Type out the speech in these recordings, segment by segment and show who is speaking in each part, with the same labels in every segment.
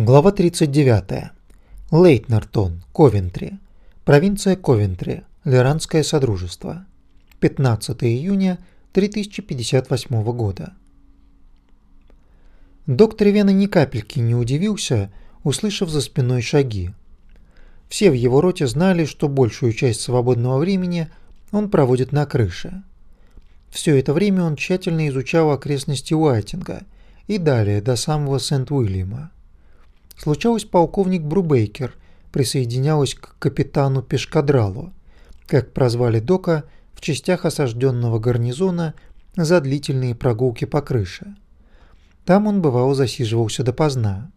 Speaker 1: Глава 39. Лейтнертон, Ковентри. Провинция Ковентри, Лиранское Содружество. 15 июня 3058 года. Доктор Вена ни капельки не удивился, услышав за спиной шаги. Все в его роте знали, что большую часть свободного времени он проводит на крыше. Все это время он тщательно изучал окрестности Уайтинга и далее до самого Сент-Уильяма. Случалось, полковник Брубейкер присоединялась к капитану Пешкадралу, как прозвали Дока в частях осажденного гарнизона за длительные прогулки по крыше. Там он бывало засиживался допоздна.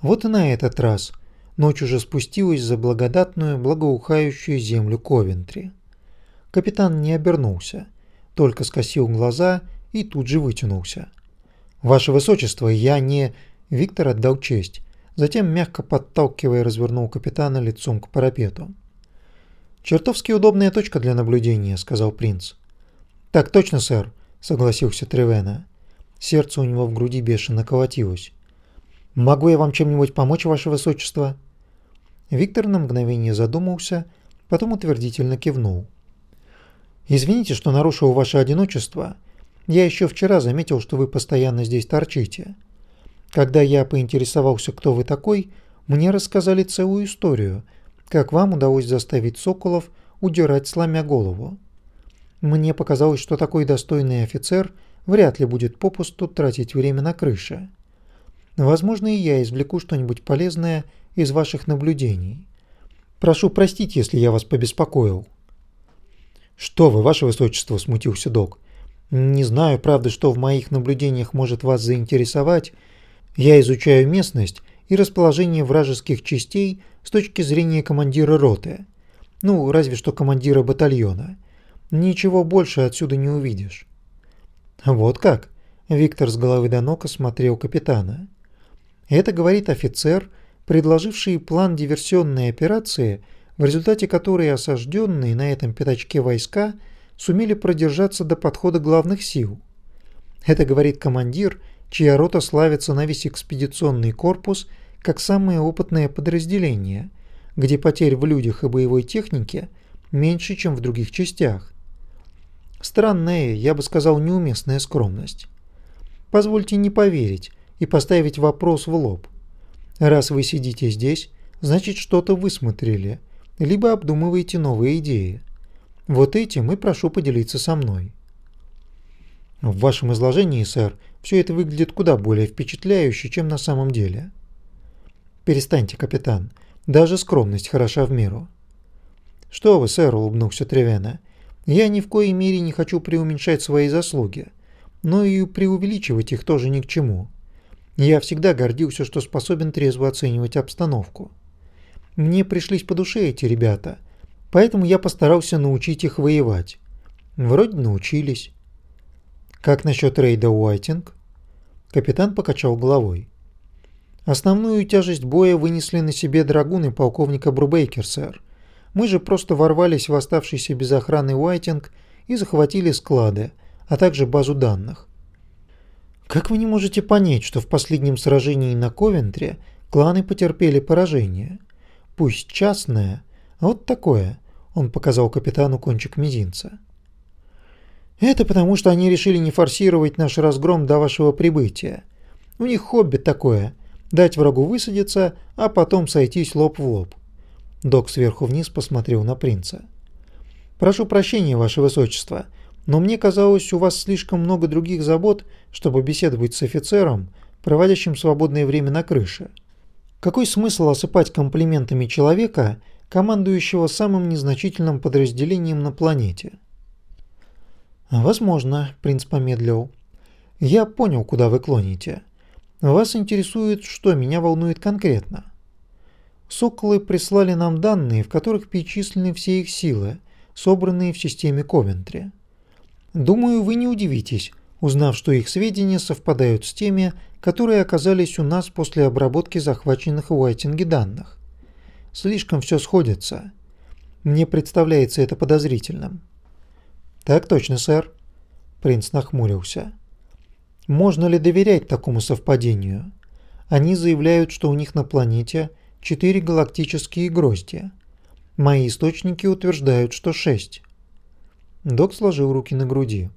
Speaker 1: Вот и на этот раз ночь уже спустилась за благодатную, благоухающую землю Ковентри. Капитан не обернулся, только скосил глаза и тут же вытянулся. «Ваше Высочество, я не...» Виктор отдал честь, затем, мягко подталкивая, развернул капитана лицом к парапету. «Чертовски удобная точка для наблюдения», — сказал принц. «Так точно, сэр», — согласился Тревена. Сердце у него в груди бешено колотилось. «Могу я вам чем-нибудь помочь, ваше высочество?» Виктор на мгновение задумался, потом утвердительно кивнул. «Извините, что нарушил ваше одиночество. Я еще вчера заметил, что вы постоянно здесь торчите. Когда я поинтересовался, кто вы такой, мне рассказали целую историю, как вам удалось заставить соколов удирать сломя голову. Мне показалось, что такой достойный офицер вряд ли будет попусту тратить время на крыше. Возможно, и я извлеку что-нибудь полезное из ваших наблюдений. Прошу простить, если я вас побеспокоил. Что вы, ваше высочество, смутился док. Не знаю, правда, что в моих наблюдениях может вас заинтересовать, я изучаю местность и расположение вражеских частей с точки зрения командира роты. Ну, разве что командира батальона. Ничего больше отсюда не увидишь. Вот как? Виктор с головы до ног осмотрел капитана. Это говорит офицер, предложивший план диверсионной операции, в результате которой осажденные на этом пятачке войска сумели продержаться до подхода главных сил. Это говорит командир, чья рота славится на весь экспедиционный корпус как самое опытное подразделение, где потерь в людях и боевой технике меньше, чем в других частях. Странная, я бы сказал, неуместная скромность. Позвольте не поверить и поставить вопрос в лоб. Раз вы сидите здесь, значит что-то высмотрели, либо обдумываете новые идеи. Вот этим и прошу поделиться со мной. В вашем изложении, сэр, все это выглядит куда более впечатляюще, чем на самом деле. Перестаньте, капитан. Даже скромность хороша в меру. Что вы, сэр, улыбнулся Тревена. Я ни в коей мере не хочу преуменьшать свои заслуги, но и преувеличивать их тоже ни к чему. Я всегда гордился, что способен трезво оценивать обстановку. Мне пришлись по душе эти ребята, поэтому я постарался научить их воевать. Вроде научились. Как насчет рейда Уайтинг? Капитан покачал головой. Основную тяжесть боя вынесли на себе драгуны полковника Брубейкер, сэр. Мы же просто ворвались в оставшийся без охраны Уайтинг и захватили склады, а также базу данных. Как вы не можете понять, что в последнем сражении на Ковентре кланы потерпели поражение? Пусть частное, а вот такое, он показал капитану кончик мизинца. Это потому, что они решили не форсировать наш разгром до вашего прибытия. У них хобби такое – дать врагу высадиться, а потом сойтись лоб в лоб. Док сверху вниз посмотрел на принца. «Прошу прощения, ваше высочество, но мне казалось, у вас слишком много других забот, чтобы беседовать с офицером, проводящим свободное время на крыше. Какой смысл осыпать комплиментами человека, командующего самым незначительным подразделением на планете?» «Возможно», — принц помедлил. «Я понял, куда вы клоните. Вас интересует, что меня волнует конкретно. Соколы прислали нам данные, в которых перечислены все их силы, собранные в системе Ковентри. Думаю, вы не удивитесь, узнав, что их сведения совпадают с теми, которые оказались у нас после обработки захваченных в Уайтинге данных. Слишком все сходится. Мне представляется это подозрительным. «Так точно, сэр». Принц нахмурился. «Можно ли доверять такому совпадению? Они заявляют, что у них на планете четыре галактические грозди. Мои источники утверждают, что шесть. Док сложил руки на груди.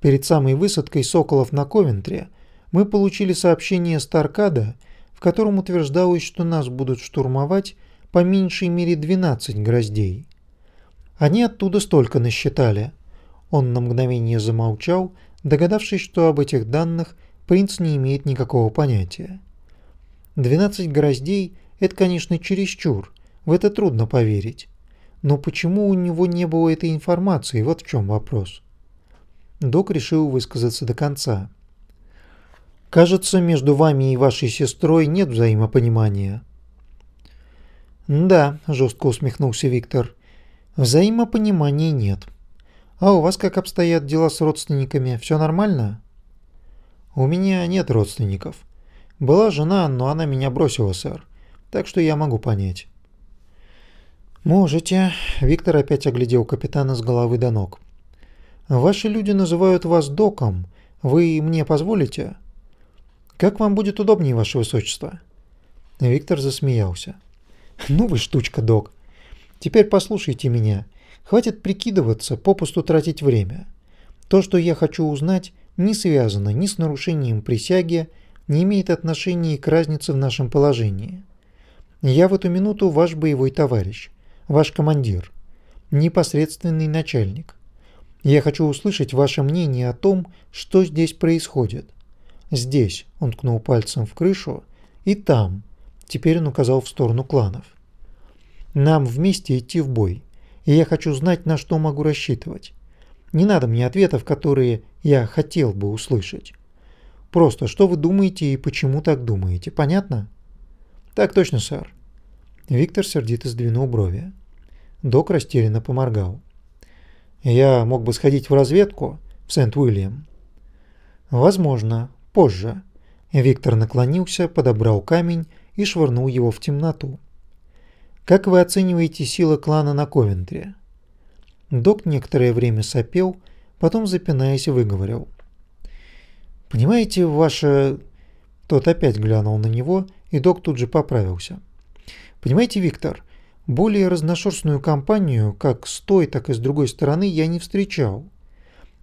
Speaker 1: Перед самой высадкой соколов на Ковентре мы получили сообщение Старкада, в котором утверждалось, что нас будут штурмовать по меньшей мере 12 гроздей. Они оттуда столько насчитали. Он на мгновение замолчал, догадавшись, что об этих данных принц не имеет никакого понятия. 12 гроздей – это, конечно, чересчур, в это трудно поверить. Но почему у него не было этой информации, вот в чем вопрос. Док решил высказаться до конца. «Кажется, между вами и вашей сестрой нет взаимопонимания». «Да», – жестко усмехнулся Виктор, – «взаимопонимания нет. А у вас как обстоят дела с родственниками? Все нормально?» «У меня нет родственников. Была жена, но она меня бросила, сэр. Так что я могу понять». «Можете», – Виктор опять оглядел капитана с головы до ног. Ваши люди называют вас доком. Вы мне позволите? Как вам будет удобнее, ваше высочество? Виктор засмеялся. Ну вы штучка, док. Теперь послушайте меня. Хватит прикидываться, попусту тратить время. То, что я хочу узнать, не связано ни с нарушением присяги, не имеет отношения к разнице в нашем положении. Я в эту минуту ваш боевой товарищ, ваш командир, непосредственный начальник. Я хочу услышать ваше мнение о том, что здесь происходит. Здесь, он ткнул пальцем в крышу, и там, теперь он указал в сторону кланов. Нам вместе идти в бой, и я хочу знать, на что могу рассчитывать. Не надо мне ответов, которые я хотел бы услышать. Просто, что вы думаете и почему так думаете, понятно? Так точно, сэр. Виктор сердито сдвинул брови. Док растерянно поморгал. Я мог бы сходить в разведку в Сент-Уильям. Возможно, позже. Виктор наклонился, подобрал камень и швырнул его в темноту. Как вы оцениваете силы клана на Ковентре? Док некоторое время сопел, потом, запинаясь, выговорил. «Понимаете, ваше...» Тот опять глянул на него, и док тут же поправился. «Понимаете, Виктор, более разношерстную компанию, как с той, так и с другой стороны, я не встречал.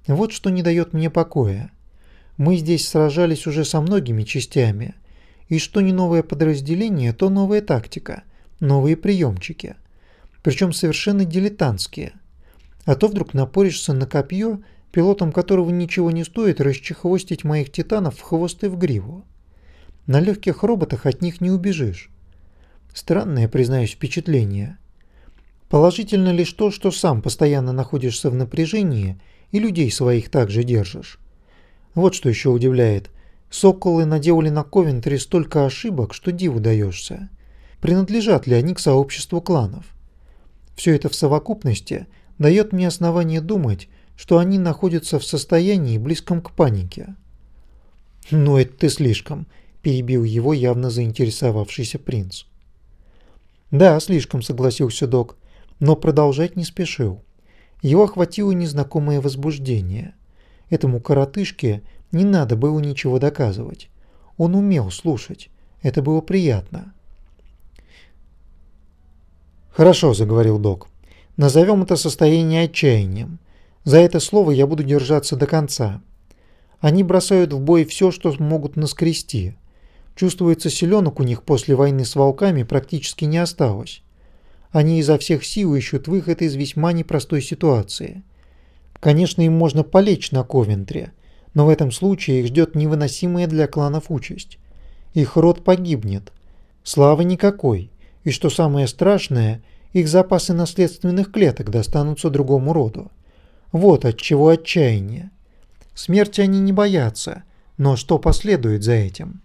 Speaker 1: Вот что не дает мне покоя. Мы здесь сражались уже со многими частями, и что не новое подразделение, то новая тактика, новые приемчики, причем совершенно дилетантские. А то вдруг напоришься на копье, пилотом которого ничего не стоит расчехвостить моих титанов в хвост и в гриву. На легких роботах от них не убежишь. Странное, признаюсь, впечатление. Положительно лишь то, что сам постоянно находишься в напряжении и людей своих также держишь. Вот что еще удивляет. Соколы наделали на Ковентре столько ошибок, что диву даешься. Принадлежат ли они к сообществу кланов? Все это в совокупности дает мне основание думать, что они находятся в состоянии близком к панике. «Ну это ты слишком», – перебил его явно заинтересовавшийся принц. «Да, слишком», — согласился док, но продолжать не спешил. Его охватило незнакомое возбуждение. Этому коротышке не надо было ничего доказывать. Он умел слушать. Это было приятно. «Хорошо», — заговорил док. «Назовем это состояние отчаянием. За это слово я буду держаться до конца. Они бросают в бой все, что могут наскрести. Чувствуется, селенок у них после войны с волками практически не осталось. Они изо всех сил ищут выход из весьма непростой ситуации. Конечно, им можно полечь на Ковентре, но в этом случае их ждет невыносимая для кланов участь. Их род погибнет. Славы никакой. И что самое страшное, их запасы наследственных клеток достанутся другому роду. Вот от чего отчаяние. Смерти они не боятся, но что последует за этим?